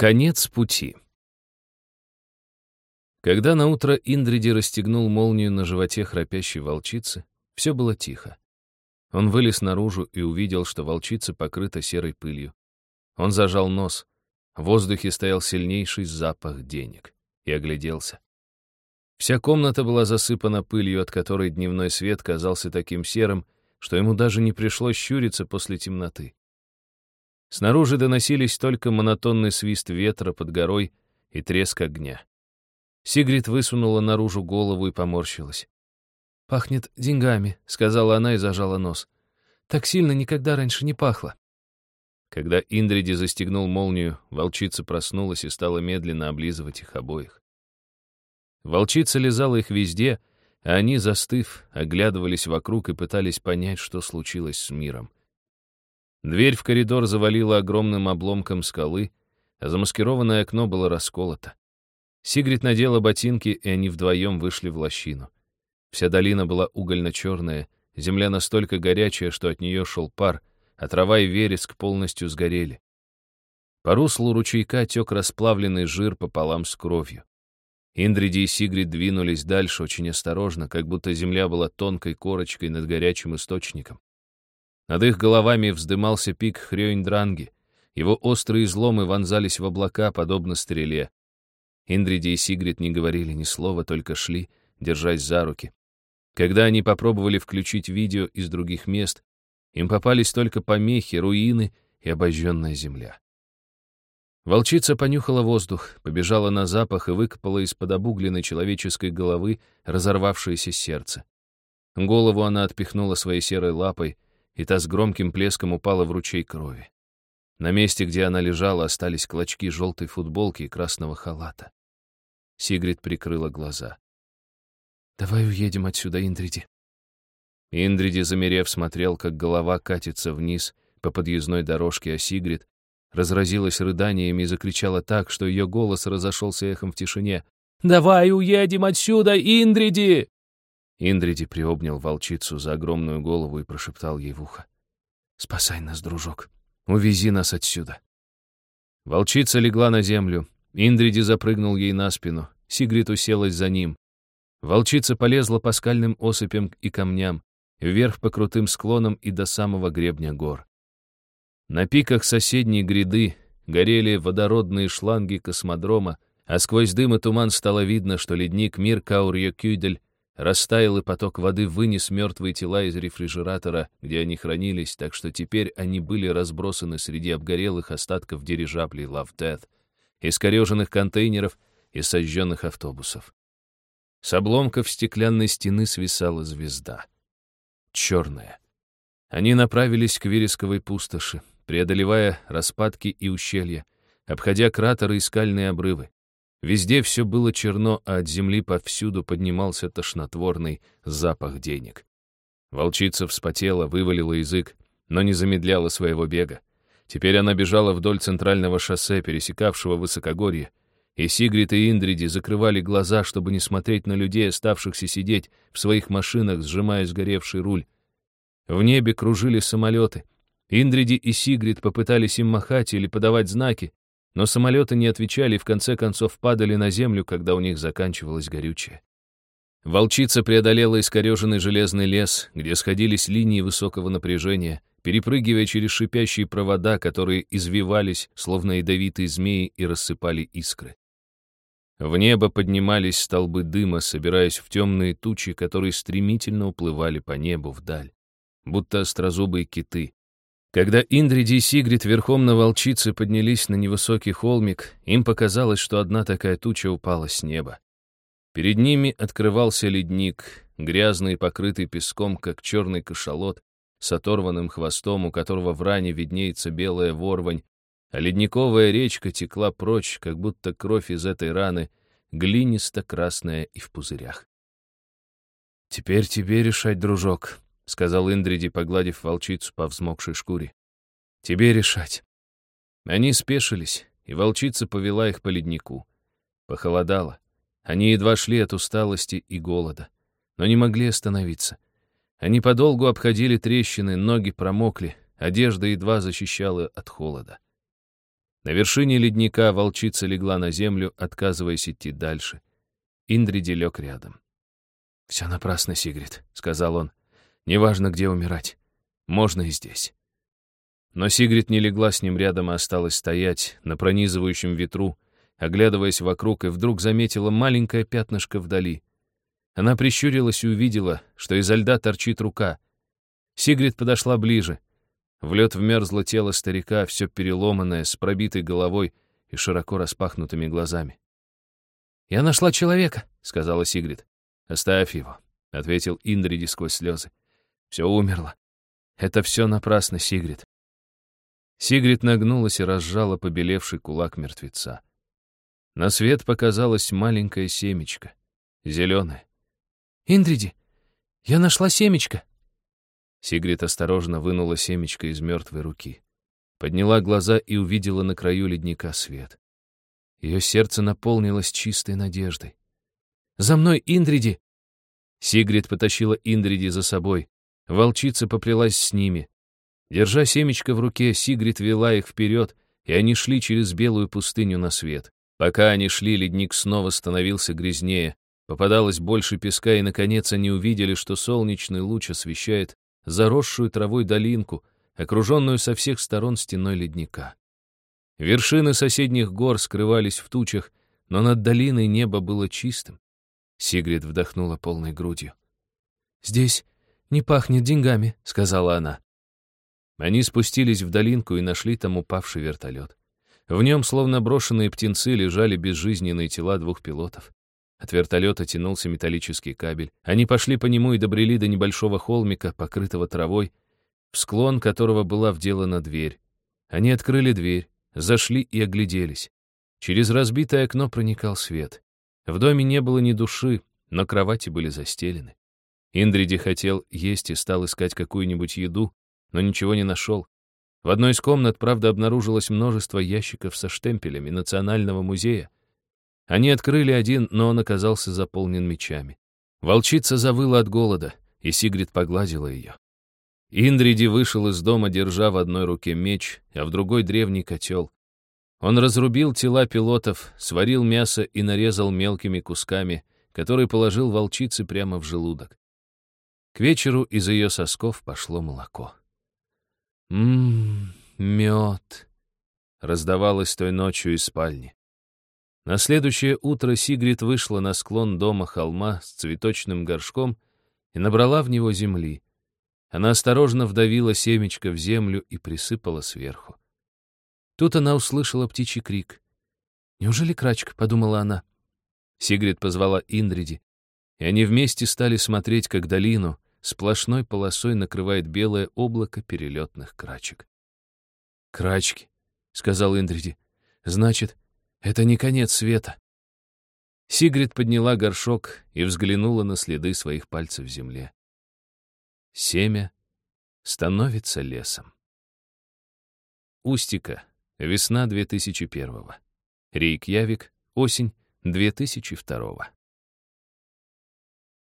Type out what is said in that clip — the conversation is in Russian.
Конец пути. Когда наутро Индриди расстегнул молнию на животе храпящей волчицы, все было тихо. Он вылез наружу и увидел, что волчица покрыта серой пылью. Он зажал нос. В воздухе стоял сильнейший запах денег. И огляделся. Вся комната была засыпана пылью, от которой дневной свет казался таким серым, что ему даже не пришлось щуриться после темноты. Снаружи доносились только монотонный свист ветра под горой и треск огня. Сигрид высунула наружу голову и поморщилась. «Пахнет деньгами», — сказала она и зажала нос. «Так сильно никогда раньше не пахло». Когда Индриди застегнул молнию, волчица проснулась и стала медленно облизывать их обоих. Волчица лизала их везде, а они, застыв, оглядывались вокруг и пытались понять, что случилось с миром. Дверь в коридор завалила огромным обломком скалы, а замаскированное окно было расколото. Сигрид надела ботинки, и они вдвоем вышли в лощину. Вся долина была угольно-черная, земля настолько горячая, что от нее шел пар, а трава и вереск полностью сгорели. По руслу ручейка тек расплавленный жир пополам с кровью. Индриди и Сигрид двинулись дальше очень осторожно, как будто земля была тонкой корочкой над горячим источником. Над их головами вздымался пик Хрёйндранги. Его острые изломы вонзались в облака, подобно стреле. Индриди и Сигрид не говорили ни слова, только шли, держась за руки. Когда они попробовали включить видео из других мест, им попались только помехи, руины и обожженная земля. Волчица понюхала воздух, побежала на запах и выкопала из-под обугленной человеческой головы разорвавшееся сердце. Голову она отпихнула своей серой лапой, и та с громким плеском упала в ручей крови. На месте, где она лежала, остались клочки желтой футболки и красного халата. Сигрид прикрыла глаза. «Давай уедем отсюда, Индриди». Индриди, замерев, смотрел, как голова катится вниз по подъездной дорожке, а Сигрид разразилась рыданиями и закричала так, что ее голос разошелся эхом в тишине. «Давай уедем отсюда, Индриди!» Индриди приобнял волчицу за огромную голову и прошептал ей в ухо. «Спасай нас, дружок. Увези нас отсюда». Волчица легла на землю. Индриди запрыгнул ей на спину. Сигрид уселась за ним. Волчица полезла по скальным осыпям и камням, вверх по крутым склонам и до самого гребня гор. На пиках соседней гряды горели водородные шланги космодрома, а сквозь дым и туман стало видно, что ледник Мир Каурьё-Кюдель Растаял, и поток воды вынес мертвые тела из рефрижератора, где они хранились, так что теперь они были разбросаны среди обгорелых остатков дирижаблей Love Death, искореженных контейнеров и сожженных автобусов. С обломков стеклянной стены свисала звезда. Черная. Они направились к вересковой пустоши, преодолевая распадки и ущелья, обходя кратеры и скальные обрывы. Везде все было черно, а от земли повсюду поднимался тошнотворный запах денег. Волчица вспотела, вывалила язык, но не замедляла своего бега. Теперь она бежала вдоль центрального шоссе, пересекавшего высокогорье, и Сигрид и Индриди закрывали глаза, чтобы не смотреть на людей, оставшихся сидеть в своих машинах, сжимая сгоревший руль. В небе кружили самолеты. Индриди и Сигрид попытались им махать или подавать знаки, но самолеты не отвечали и в конце концов падали на землю, когда у них заканчивалось горючее. Волчица преодолела искореженный железный лес, где сходились линии высокого напряжения, перепрыгивая через шипящие провода, которые извивались, словно ядовитые змеи, и рассыпали искры. В небо поднимались столбы дыма, собираясь в темные тучи, которые стремительно уплывали по небу вдаль, будто острозубые киты, когда Индриди и Сигрид верхом на волчице поднялись на невысокий холмик, им показалось, что одна такая туча упала с неба. Перед ними открывался ледник, грязный и покрытый песком, как черный кашалот, с оторванным хвостом, у которого в ране виднеется белая ворвань, а ледниковая речка текла прочь, как будто кровь из этой раны, глинисто-красная и в пузырях. «Теперь тебе решать, дружок», — сказал Индриди, погладив волчицу по взмокшей шкуре. «Тебе решать». Они спешились, и волчица повела их по леднику. Похолодало. Они едва шли от усталости и голода, но не могли остановиться. Они подолгу обходили трещины, ноги промокли, одежда едва защищала от холода. На вершине ледника волчица легла на землю, отказываясь идти дальше. Индриди лег рядом. «Все напрасно, Сигрид», — сказал он. «Неважно, где умирать. Можно и здесь». Но Сигрид не легла с ним рядом, а осталась стоять на пронизывающем ветру, оглядываясь вокруг, и вдруг заметила маленькое пятнышко вдали. Она прищурилась и увидела, что изо льда торчит рука. Сигрид подошла ближе. В лед вмерзло тело старика, все переломанное, с пробитой головой и широко распахнутыми глазами. «Я нашла человека», — сказала Сигрид. «Оставь его», — ответил Индриди сквозь слезы. «Все умерло. Это все напрасно, Сигрид». Сигрид нагнулась и разжала побелевший кулак мертвеца. На свет показалась маленькая семечко, зеленая. «Индриди, я нашла семечко!» Сигрид осторожно вынула семечко из мертвой руки. Подняла глаза и увидела на краю ледника свет. Ее сердце наполнилось чистой надеждой. «За мной, Индриди!» Сигрид потащила Индриди за собой. Волчица поплелась с ними. Держа семечко в руке, Сигрид вела их вперед, и они шли через белую пустыню на свет. Пока они шли, ледник снова становился грязнее, попадалось больше песка, и, наконец, они увидели, что солнечный луч освещает заросшую травой долинку, окруженную со всех сторон стеной ледника. Вершины соседних гор скрывались в тучах, но над долиной небо было чистым. Сигрид вдохнула полной грудью. «Здесь не пахнет деньгами», — сказала она. Они спустились в долинку и нашли там упавший вертолет. В нем, словно брошенные птенцы, лежали безжизненные тела двух пилотов. От вертолета тянулся металлический кабель. Они пошли по нему и добрели до небольшого холмика, покрытого травой, в склон которого была вделана дверь. Они открыли дверь. Зашли и огляделись. Через разбитое окно проникал свет. В доме не было ни души, но кровати были застелены. Индриди хотел есть и стал искать какую-нибудь еду, но ничего не нашел. В одной из комнат, правда, обнаружилось множество ящиков со штемпелями Национального музея. Они открыли один, но он оказался заполнен мечами. Волчица завыла от голода, и Сигрид погладила ее. Индриди вышел из дома, держа в одной руке меч, а в другой древний котел. Он разрубил тела пилотов, сварил мясо и нарезал мелкими кусками, которые положил волчице прямо в желудок. К вечеру из ее сосков пошло молоко. «Ммм, мед!» — раздавалось той ночью из спальни. На следующее утро Сигрид вышла на склон дома холма с цветочным горшком и набрала в него земли. Она осторожно вдавила семечко в землю и присыпала сверху. Тут она услышала птичий крик. «Неужели крачка?» — подумала она. Сигрид позвала Индриди, и они вместе стали смотреть, как долину сплошной полосой накрывает белое облако перелетных крачек. «Крачки», — сказал Индриди, — «значит, это не конец света». Сигрид подняла горшок и взглянула на следы своих пальцев в земле семя становится лесом. Устика. Весна 2001. Рейкьявик. Осень 2002.